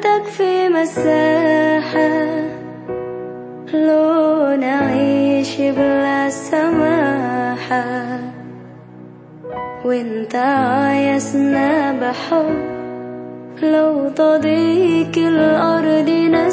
ما تكفي مساحة لو نعيش بلا سماحة. وإنت عايزنا بحب لو تضيق الأرض نسكن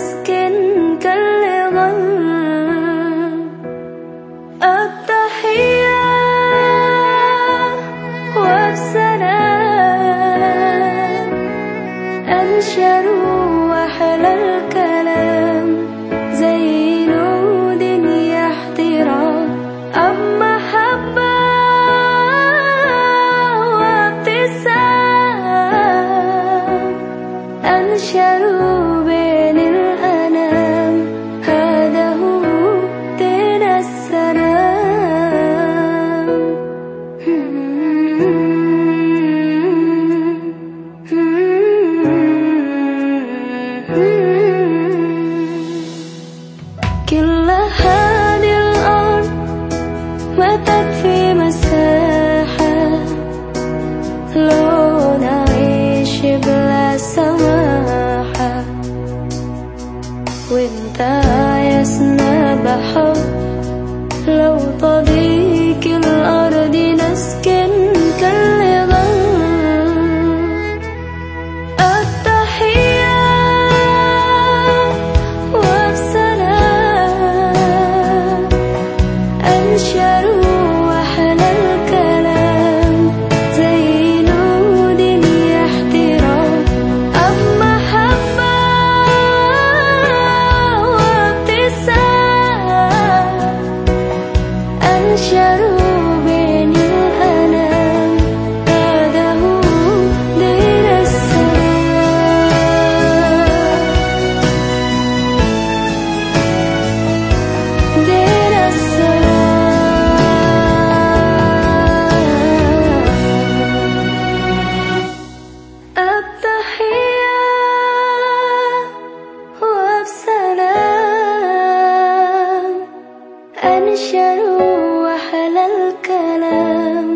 أنشروا أحلى الكلام.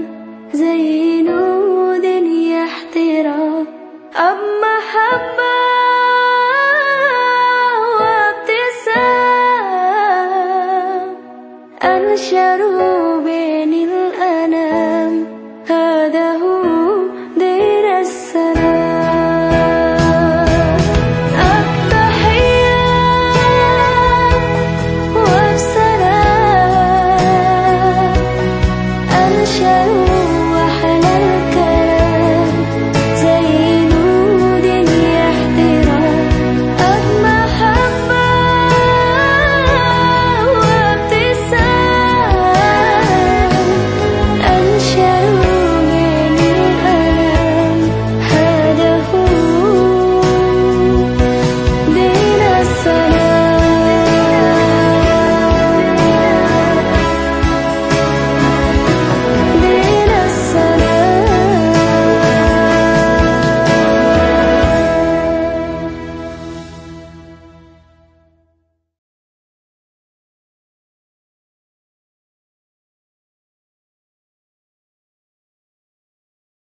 زي نود يحترام أب محبة وابتسام. أنشروا ฉั